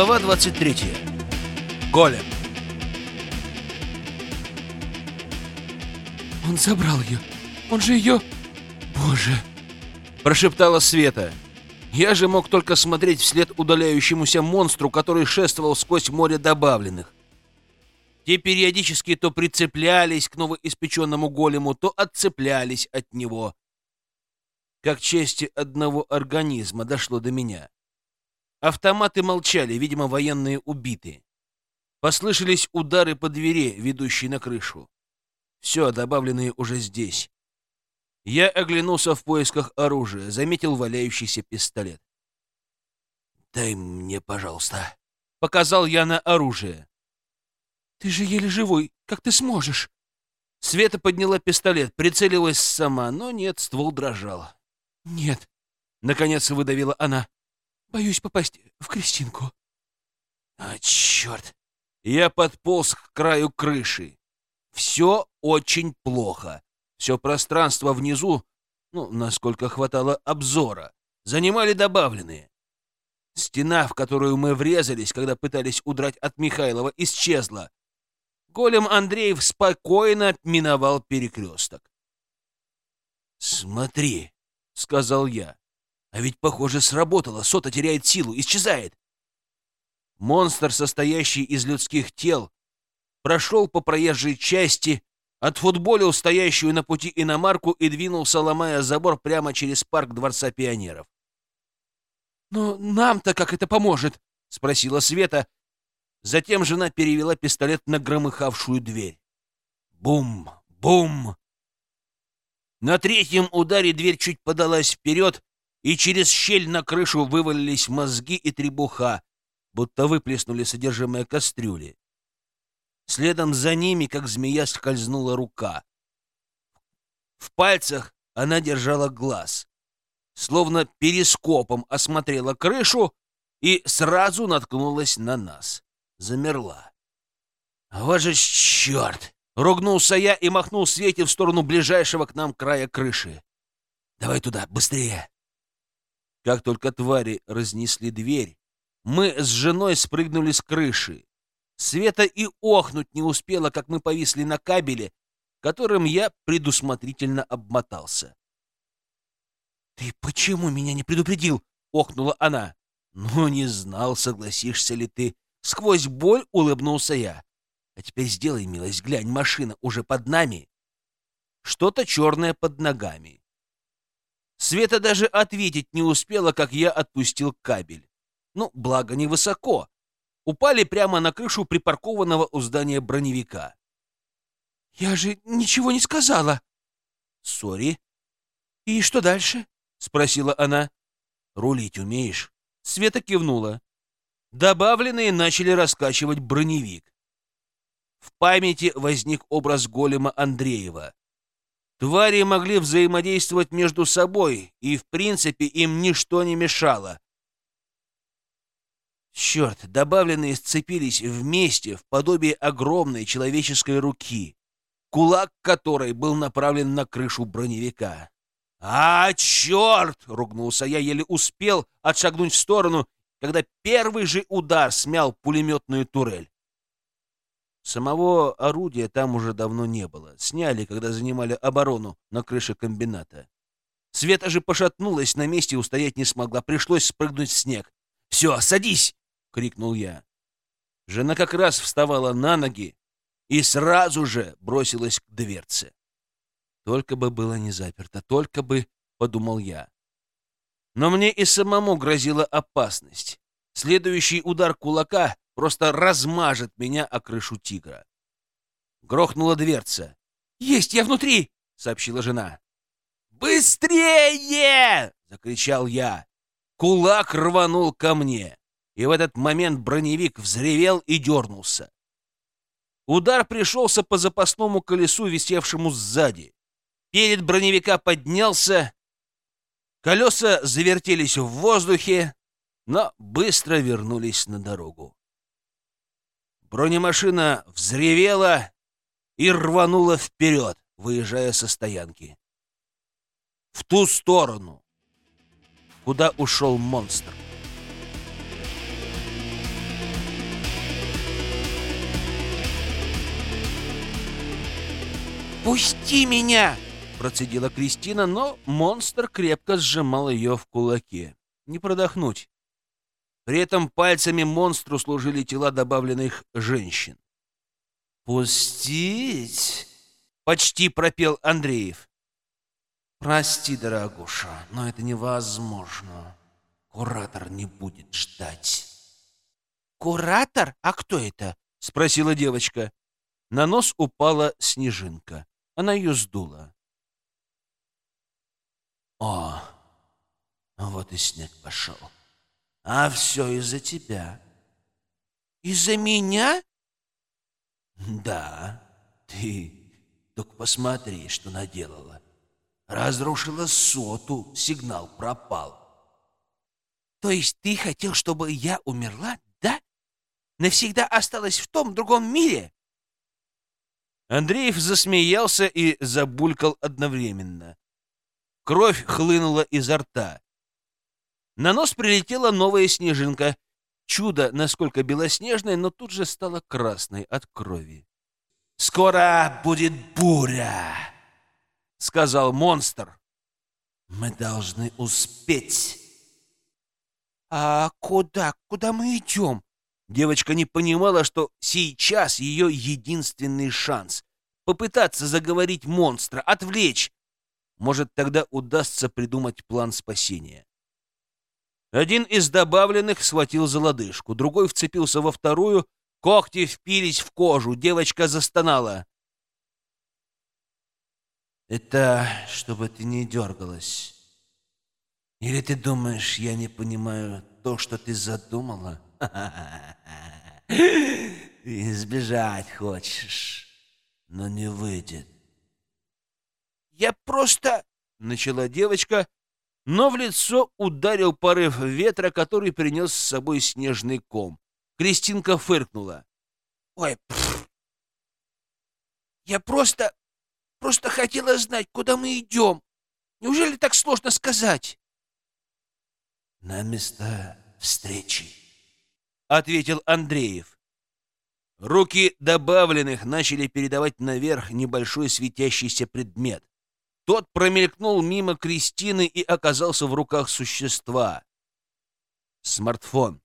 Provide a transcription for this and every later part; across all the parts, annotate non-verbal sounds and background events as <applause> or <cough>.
Глава 23. Голем. Он забрал ее. Он же ее... Боже. Прошептала Света. Я же мог только смотреть вслед удаляющемуся монстру, который шествовал сквозь море добавленных. Те периодически то прицеплялись к новоиспеченному голему, то отцеплялись от него. Как части одного организма дошло до меня. Автоматы молчали, видимо, военные убиты. Послышались удары по двери, ведущей на крышу. Все, добавленные уже здесь. Я оглянулся в поисках оружия, заметил валяющийся пистолет. «Дай мне, пожалуйста», — показал я на оружие. «Ты же еле живой, как ты сможешь?» Света подняла пистолет, прицелилась сама, но нет, ствол дрожал. «Нет», — наконец выдавила она. Боюсь попасть в Кристинку. А, черт! Я подполз к краю крыши. Все очень плохо. Все пространство внизу, ну, насколько хватало обзора, занимали добавленные. Стена, в которую мы врезались, когда пытались удрать от Михайлова, исчезла. Голем Андреев спокойно миновал перекресток. «Смотри», — сказал я, а ведь, похоже, сработало. Сота теряет силу, исчезает. Монстр, состоящий из людских тел, прошел по проезжей части, отфутболил стоящую на пути иномарку и двинулся, ломая забор прямо через парк Дворца пионеров. «Но нам-то как это поможет?» — спросила Света. Затем жена перевела пистолет на громыхавшую дверь. Бум! Бум! На третьем ударе дверь чуть подалась вперед, и через щель на крышу вывалились мозги и требуха, будто выплеснули содержимое кастрюли. Следом за ними, как змея, скользнула рука. В пальцах она держала глаз, словно перископом осмотрела крышу и сразу наткнулась на нас. Замерла. «Вот же черт!» — ругнулся я и махнул Свете в сторону ближайшего к нам края крыши. «Давай туда, быстрее!» Как только твари разнесли дверь, мы с женой спрыгнули с крыши. Света и охнуть не успела, как мы повисли на кабеле, которым я предусмотрительно обмотался. «Ты почему меня не предупредил?» — охнула она. «Ну, не знал, согласишься ли ты». Сквозь боль улыбнулся я. «А теперь сделай милость, глянь, машина уже под нами. Что-то черное под ногами. Света даже ответить не успела, как я отпустил кабель. Ну, благо, невысоко. Упали прямо на крышу припаркованного у здания броневика. «Я же ничего не сказала!» «Сори». «И что дальше?» — спросила она. «Рулить умеешь?» Света кивнула. Добавленные начали раскачивать броневик. В памяти возник образ голема Андреева. Твари могли взаимодействовать между собой, и, в принципе, им ничто не мешало. Черт, добавленные сцепились вместе в подобие огромной человеческой руки, кулак которой был направлен на крышу броневика. «А, черт!» — ругнулся я, еле успел отшагнуть в сторону, когда первый же удар смял пулеметную турель. Самого орудия там уже давно не было. Сняли, когда занимали оборону на крыше комбината. Света же пошатнулась на месте устоять не смогла. Пришлось спрыгнуть в снег. «Все, садись!» — крикнул я. Жена как раз вставала на ноги и сразу же бросилась к дверце. Только бы было не заперто, только бы, — подумал я. Но мне и самому грозила опасность. Следующий удар кулака просто размажет меня о крышу тигра. Грохнула дверца. «Есть, я внутри!» — сообщила жена. «Быстрее!» — закричал я. Кулак рванул ко мне, и в этот момент броневик взревел и дернулся. Удар пришелся по запасному колесу, висевшему сзади. Перед броневика поднялся, колеса завертелись в воздухе, но быстро вернулись на дорогу. Бронемашина взревела и рванула вперед, выезжая со стоянки. В ту сторону, куда ушел монстр. «Пусти меня!» — процедила Кристина, но монстр крепко сжимал ее в кулаке. «Не продохнуть!» При этом пальцами монстру служили тела добавленных женщин. «Пустить?» — почти пропел Андреев. «Прости, дорогуша, но это невозможно. Куратор не будет ждать». «Куратор? А кто это?» — спросила девочка. На нос упала снежинка. Она ее сдула. «О, вот и снег пошел. А все из-за тебя». «Из-за меня?» «Да, ты только посмотри, что наделала. Разрушила соту, сигнал пропал». «То есть ты хотел, чтобы я умерла, да? Навсегда осталась в том другом мире?» Андреев засмеялся и забулькал одновременно. Кровь хлынула изо рта. На нос прилетела новая снежинка. Чудо, насколько белоснежное, но тут же стало красной от крови. «Скоро будет буря!» — сказал монстр. «Мы должны успеть!» «А куда? Куда мы идем?» Девочка не понимала, что сейчас ее единственный шанс — попытаться заговорить монстра, отвлечь. Может, тогда удастся придумать план спасения. Один из добавленных схватил за лодыжку, другой вцепился во вторую, когти впились в кожу, девочка застонала. «Это чтобы ты не дергалась. Или ты думаешь, я не понимаю то, что ты задумала?» <laughs> Избежать хочешь, но не выйдет. Я просто... Начала девочка, но в лицо ударил порыв ветра, который принес с собой снежный ком. Кристинка фыркнула. Ой, пфф. Я просто... Просто хотела знать, куда мы идем. Неужели так сложно сказать? На место встречи ответил Андреев. Руки добавленных начали передавать наверх небольшой светящийся предмет. Тот промелькнул мимо Кристины и оказался в руках существа. Смартфон.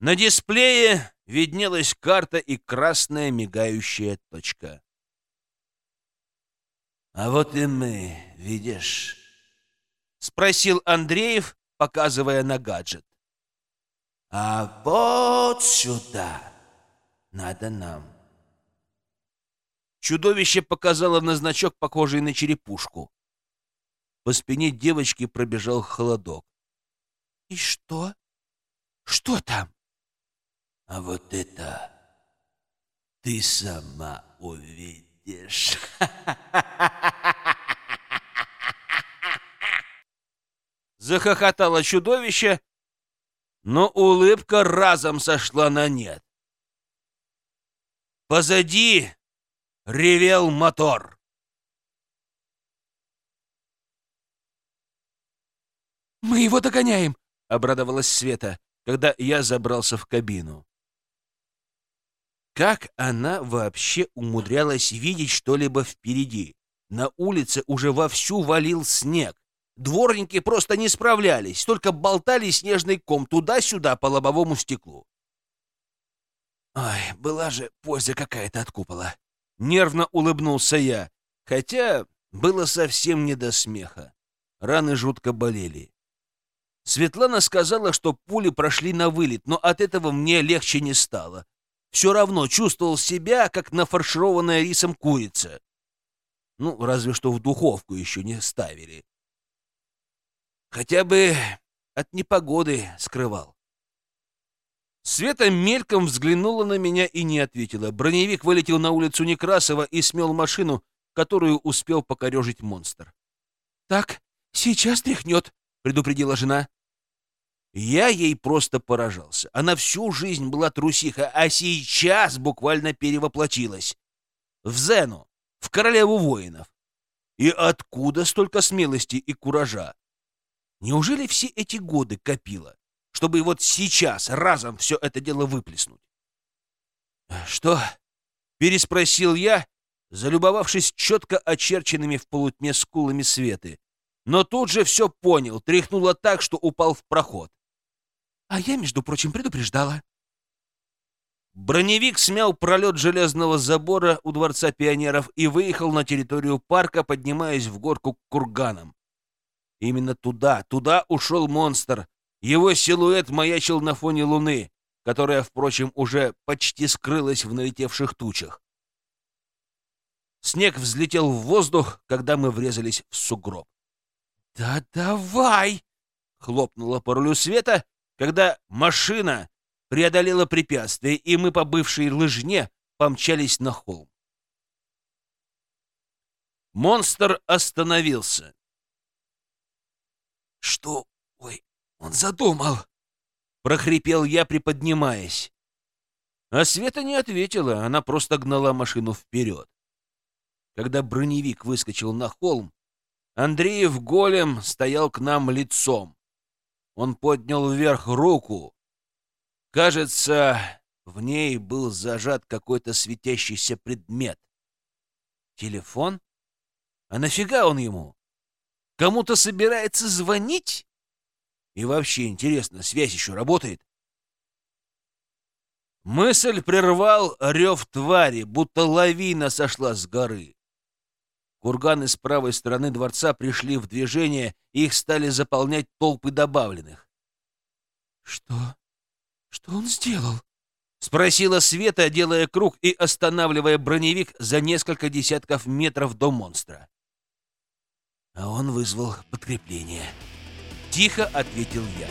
На дисплее виднелась карта и красная мигающая точка. «А вот и мы, видишь?» — спросил Андреев, показывая на гаджет. А вот сюда надо нам. Чудовище показало на значок, похожий на черепушку. По спине девочки пробежал холодок. «И что? Что там?» «А вот это ты сама увидишь». Захохотало чудовище, но улыбка разом сошла на нет. Позади ревел мотор. «Мы его догоняем!» — обрадовалась Света, когда я забрался в кабину. Как она вообще умудрялась видеть что-либо впереди? На улице уже вовсю валил снег. Дворники просто не справлялись, только болтали снежный ком туда-сюда по лобовому стеклу. Ой, была же польза какая-то от купола. Нервно улыбнулся я, хотя было совсем не до смеха. Раны жутко болели. Светлана сказала, что пули прошли на вылет, но от этого мне легче не стало. Все равно чувствовал себя, как нафаршированная рисом курица. Ну, разве что в духовку еще не ставили. Хотя бы от непогоды скрывал. Света мельком взглянула на меня и не ответила. Броневик вылетел на улицу Некрасова и смел машину, которую успел покорежить монстр. «Так, сейчас тряхнет», — предупредила жена. Я ей просто поражался. Она всю жизнь была трусиха, а сейчас буквально перевоплотилась. В Зену, в королеву воинов. И откуда столько смелости и куража? Неужели все эти годы копила, чтобы вот сейчас разом все это дело выплеснуть? «Что?» — переспросил я, залюбовавшись четко очерченными в полутьме скулами Светы. Но тут же все понял, тряхнуло так, что упал в проход. А я, между прочим, предупреждала. Броневик смял пролет железного забора у Дворца пионеров и выехал на территорию парка, поднимаясь в горку к курганам. Именно туда, туда ушел монстр. Его силуэт маячил на фоне луны, которая, впрочем, уже почти скрылась в налетевших тучах. Снег взлетел в воздух, когда мы врезались в сугроб. «Да давай!» — хлопнула по рулю света, когда машина преодолела препятствие, и мы по бывшей лыжне помчались на холм. Монстр остановился. «Что? Ой, он задумал!» — прохрипел я, приподнимаясь. А Света не ответила, она просто гнала машину вперед. Когда броневик выскочил на холм, Андреев голем стоял к нам лицом. Он поднял вверх руку. Кажется, в ней был зажат какой-то светящийся предмет. Телефон? А нафига он ему? Кому-то собирается звонить? И вообще, интересно, связь еще работает? Мысль прервал рев твари, будто лавина сошла с горы. Курганы с правой стороны дворца пришли в движение, и их стали заполнять толпы добавленных. «Что? Что он сделал?» — спросила Света, делая круг и останавливая броневик за несколько десятков метров до монстра. А он вызвал подкрепление. Тихо ответил я.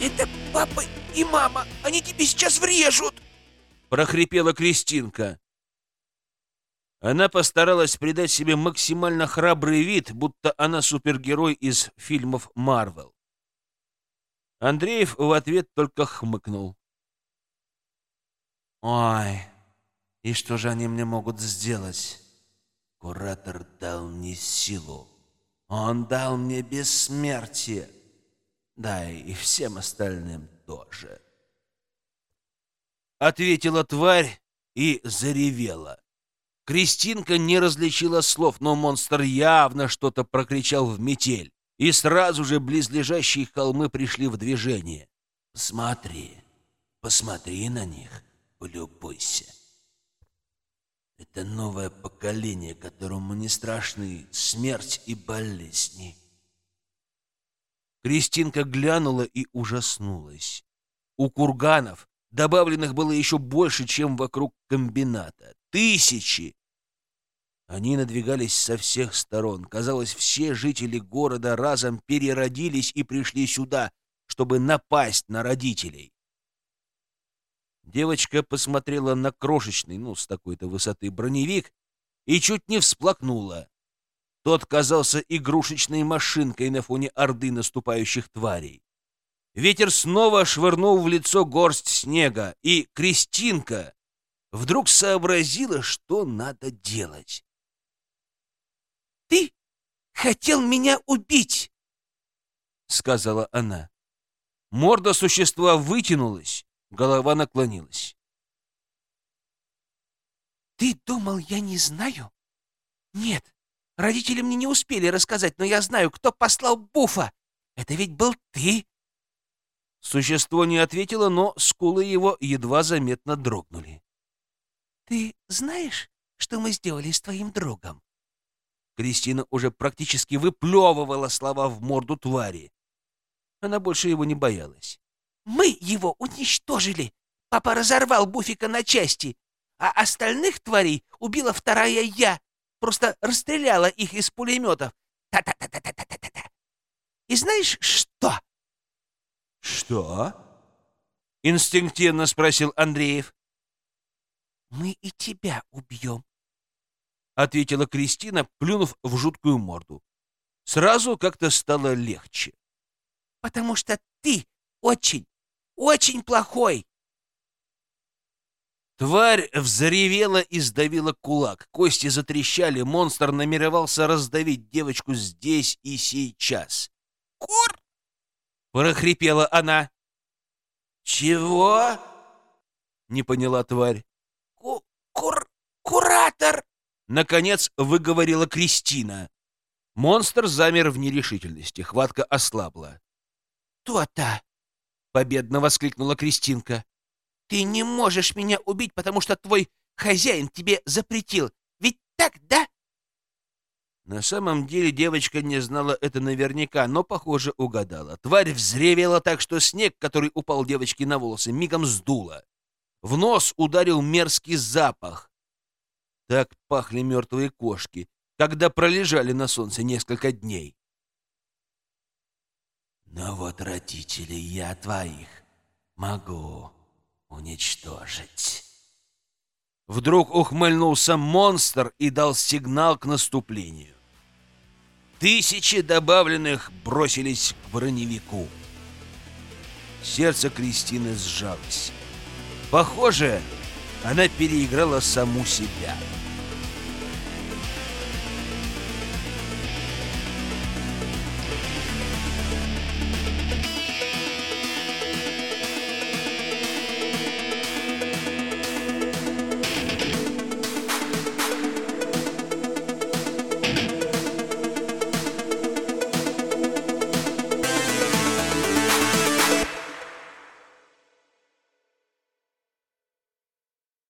«Это папа и мама! Они тебе сейчас врежут!» — прохрипела Кристинка. Она постаралась придать себе максимально храбрый вид, будто она супергерой из фильмов Марвел. Андреев в ответ только хмыкнул. «Ой, и что же они мне могут сделать? Куратор дал мне силу. Он дал мне бессмертие. Да, и всем остальным тоже. Ответила тварь и заревела. Кристинка не различила слов, но монстр явно что-то прокричал в метель, и сразу же близлежащие холмы пришли в движение. «Смотри, посмотри на них, полюбуйся. Это новое поколение, которому не страшны смерть и болезни. Кристинка глянула и ужаснулась. У курганов добавленных было еще больше, чем вокруг комбината. Тысячи! Они надвигались со всех сторон. Казалось, все жители города разом переродились и пришли сюда, чтобы напасть на родителей. Девочка посмотрела на крошечный, ну, с такой-то высоты броневик и чуть не всплакнула. Тот казался игрушечной машинкой на фоне орды наступающих тварей. Ветер снова швырнул в лицо горсть снега, и Кристинка вдруг сообразила, что надо делать. «Ты хотел меня убить!» — сказала она. Морда существа вытянулась, голова наклонилась. «Ты думал, я не знаю? Нет, Родители мне не успели рассказать, но я знаю, кто послал Буфа. Это ведь был ты. Существо не ответило, но скулы его едва заметно дрогнули. Ты знаешь, что мы сделали с твоим другом? Кристина уже практически выплевывала слова в морду твари. Она больше его не боялась. Мы его уничтожили. Папа разорвал Буфика на части, а остальных тварей убила вторая я просто расстреляла их из пулеметов. Та-та-та-та-та-та-та-та. И знаешь что? Что? Инстинктивно спросил Андреев. Мы и тебя убьем. Ответила Кристина, плюнув в жуткую морду. Сразу как-то стало легче. Потому что ты очень, очень плохой. Тварь взревела и сдавила кулак. Кости затрещали, монстр намеревался раздавить девочку здесь и сейчас. «Кур!» — прохрипела она. «Чего?» — не поняла тварь. Ку «Кур... куратор!» — наконец выговорила Кристина. Монстр замер в нерешительности, хватка ослабла. «То-то!» — победно воскликнула Кристинка. «Ты не можешь меня убить, потому что твой хозяин тебе запретил. Ведь так, да?» На самом деле девочка не знала это наверняка, но, похоже, угадала. Тварь взревела так, что снег, который упал девочке на волосы, мигом сдуло. В нос ударил мерзкий запах. Так пахли мертвые кошки, когда пролежали на солнце несколько дней. «Но вот родителей я твоих могу уничтожить». Вдруг ухмыльнулся монстр и дал сигнал к наступлению. Тысячи добавленных бросились к броневику. Сердце Кристины сжалось. Похоже, она переиграла саму себя.